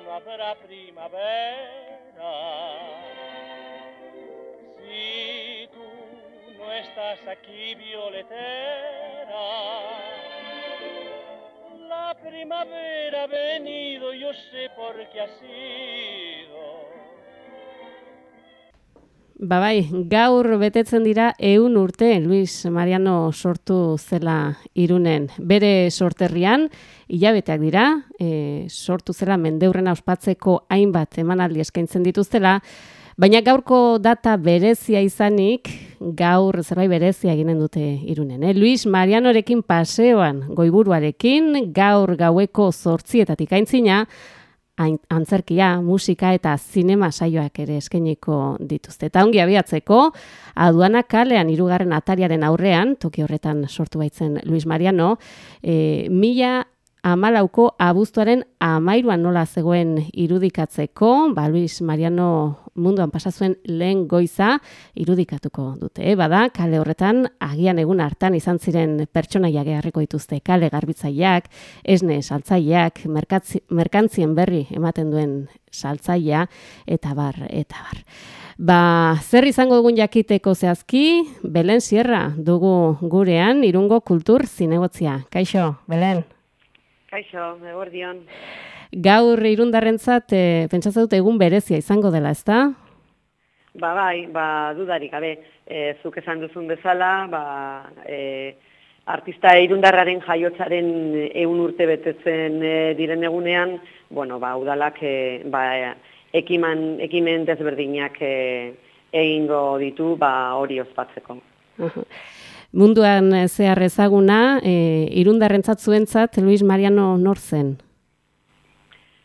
no habrá primavera. Si tú no estás aquí, violetera, la primavera ha venido, yo sé por qué ha sido. Ba bai, gaur betetzen dira eun urte Luis Mariano sortu zela irunen. Bere sorterrian, hilabeteak dira, e, sortu zela mendeurrena ospatzeko hainbat emanaldi eskaintzen dituztela, baina gaurko data berezia izanik, gaur zerbait berezia eginen dute irunen. Eh? Luis Marianorekin paseoan goiburuarekin, gaur gaueko zortzietatik aintzina, antzerkia, musika eta zinema saioak ere eskeniko dituzte. Eta ongi abiatzeko, aduana kalean irugarren atariaren aurrean, toki horretan sortu baitzen Luis Mariano, e, mila amalauko abuztuaren amairuan nola zegoen irudikatzeko, ba, Luis Mariano munduan pasazuen lehen goiza irudikatuko dute. E, bada, kale horretan, agian egun hartan izan ziren pertsonaia geharriko dituzte, kale garbitzaileak, esne saltzaileak, merkantzien berri ematen duen saltzailea, eta bar, eta bar. Ba, zer izango dugun jakiteko zehazki, Belen Sierra dugu gurean, irungo kultur zinegotzia. Kaixo, Belen? Kaixo, egur dion. Gaur irundarrentzat, e, pentsatzen dut egun berezia izango dela, ezta? Ba, bai, ba, dudarik, gabe, e, zuk esan duzun bezala, ba, e, artista irundarraren jaiotzaren egun urte betetzen e, diren egunean, bueno, ba, udalak, e, ba, ekiman, ekimen desberdinak e, egingo ditu, ba, hori ospatzeko munduan eh, zehar ezaguna, e, irundarrentzat zuentzat, Luis Mariano nor zen?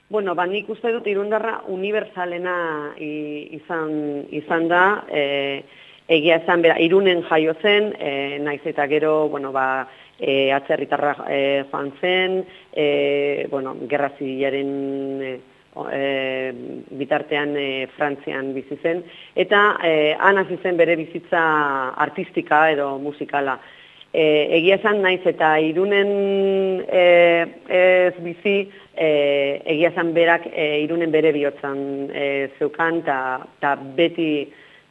Bueno, ba, nik uste dut irundarra universalena izan, izan da, e, egia esan bera, irunen jaio zen, e, naiz eta gero, bueno, ba, e, atzerritarra e, joan zen, e, bueno, gerra zibilaren e, bitartean e, Frantzian bizi zen eta e, han hasi zen bere bizitza artistika edo musikala. E, egia esan naiz eta irunen e, ez bizi e, egia esan berak e, irunen bere bihotzan e, zeukan eta beti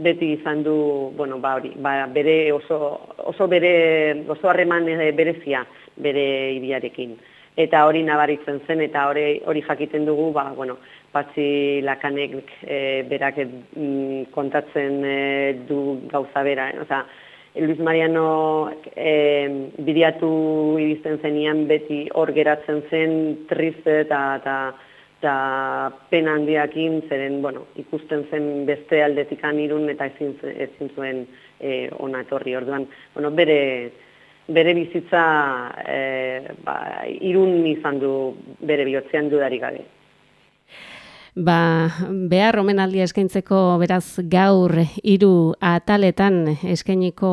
beti izan du, bueno, ba, hori, ba, bere oso, oso bere, oso harreman berezia bere iriarekin eta hori nabaritzen zen eta hori hori jakiten dugu ba bueno patzi lakanek e, berak e, kontatzen e, du gauza bera eh? osea Luis Mariano e, bidiatu iristen zenian beti hor geratzen zen triste eta eta eta pena handiakin zeren bueno ikusten zen beste aldetikan irun eta ezin ezin zuen e, ona etorri orduan bueno bere bere bizitza e, ba, irun izan du bere bihotzean dudari gabe. Ba, behar omenaldi eskaintzeko beraz gaur hiru ataletan eskainiko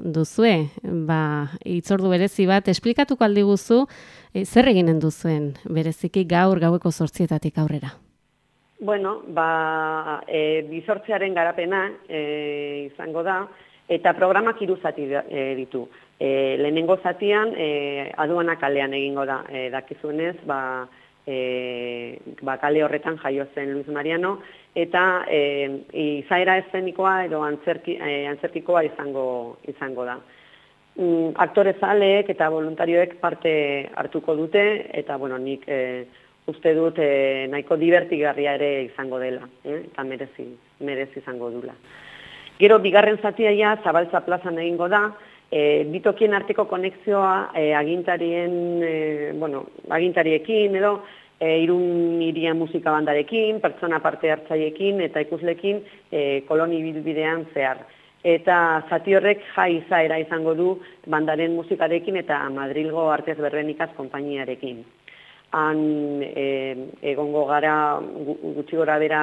duzue, ba, itzordu berezi bat, esplikatuko aldi guzu, e, zer eginen duzuen bereziki gaur gaueko sortzietatik aurrera? Bueno, ba, e, bizortzearen garapena e, izango da, eta programak iruzati e, ditu. E, lehenengo zatian, e, aduanak kalean egingo da, e, dakizuenez, ba, e, ba, kale horretan jaio zen Luis Mariano, eta e, izaera eszenikoa edo antzerki, e, antzerkikoa izango, izango da. Mm, aktore zaleek eta voluntarioek parte hartuko dute, eta bueno, nik e, uste dut e, nahiko divertigarria ere izango dela, eh? eta merezi, merezi izango dula. Gero, bigarren zatia ja, Zabaltza plazan egingo da, e, bitokien arteko konexioa e, agintarien, e, bueno, agintariekin edo e, irun iria musika bandarekin, pertsona parte hartzaiekin eta ikuslekin e, koloni bilbidean zehar. Eta zati horrek jai izaera izango du bandaren musikarekin eta Madrilgo Artez Berbenikaz konpainiarekin. Han e, egongo gara gutxi gora bera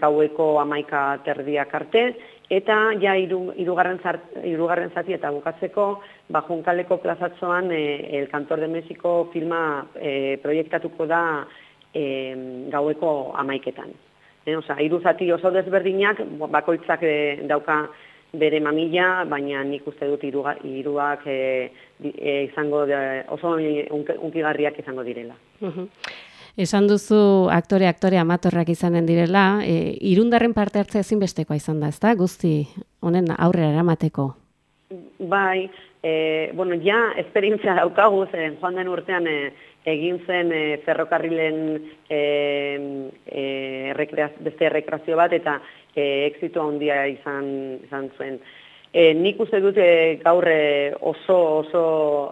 gaueko amaika terdiak arte, eta ja irugarren, irugarren zati eta bukatzeko bajunkaleko plazatzoan e, El Cantor de México filma e, proiektatuko da e, gaueko amaiketan. E, osa, iru zati oso desberdinak, bakoitzak e, dauka bere mamila, baina nik uste dut iruak e, e, izango de, oso unkigarriak izango direla. Esan duzu aktore aktore amatorrak izanen direla, e, irundarren parte hartzea ezinbestekoa izan da, ezta? Guzti honen aurrera eramateko. Bai, e, bueno, ja esperientzia daukagu zen joan den urtean e, egin zen e, ferrokarrilen e, e, rekreaz, beste rekreazio bat eta e, exitu handia izan, izan zuen. E, nik uste dute gaur oso, oso,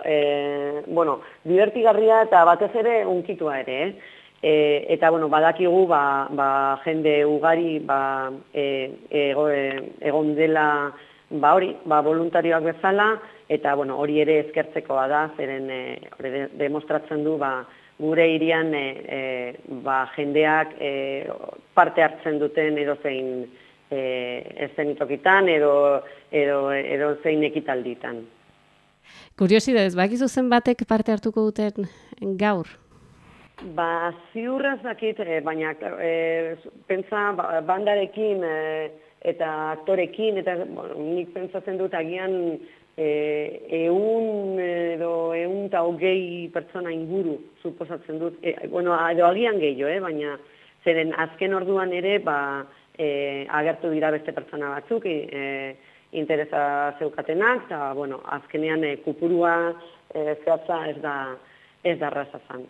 e, bueno, divertigarria eta batez ere unkitua ere, eh? E, eta bueno, badakigu ba, ba, jende ugari ba, e, ego, egon dela ba, hori, ba, voluntarioak bezala, eta bueno, hori ere eskertzekoa da, zeren e, demostratzen du ba, gure irian e, e, ba, jendeak e, parte hartzen duten edo zein e, ezenitokitan edo, edo, edo zein ekitalditan. Kuriosidez, bakizu zen batek parte hartuko duten gaur? Ba, ziurraz dakit, baina e, pentsa ba, bandarekin eta aktorekin, eta bueno, nik pentsatzen dut agian eh eun edo eun ta hogei pertsona inguru suposatzen dut e, bueno edo agian gehiago eh baina zeren azken orduan ere ba e, agertu dira beste pertsona batzuk e, interesa zeukatenak eta bueno azkenean e, kupurua e, zehatza ez da ez da raza zan.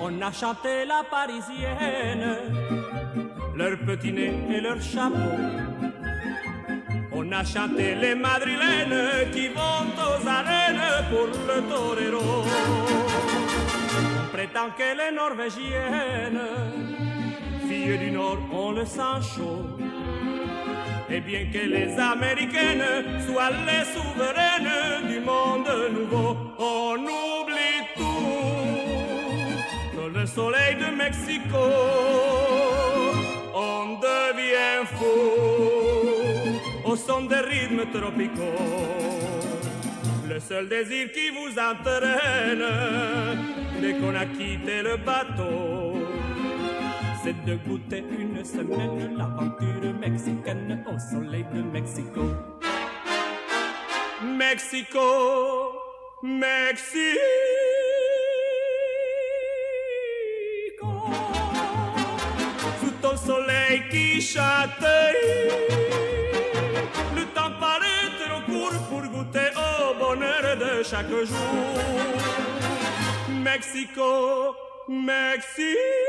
on a chanté la parisienne, leur petit nez et leur chapeau. On a chanté les madrilènes qui vont aux arènes pour le torero. On prétend que les norvégiennes, filles du Nord, ont le sang chaud. Et bien que les américaines soient les souveraines du monde nouveau, on oublie tout le soleil de Mexico, on devient fou au son des rythmes tropicaux. Le seul désir qui vous entraîne dès qu'on a quitté le bateau, c'est de goûter une semaine l'aventure mexicaine au soleil de Mexico. Mexico, Mexico. soleil qui châtaille. Chaque jour. Mexico, Mexico.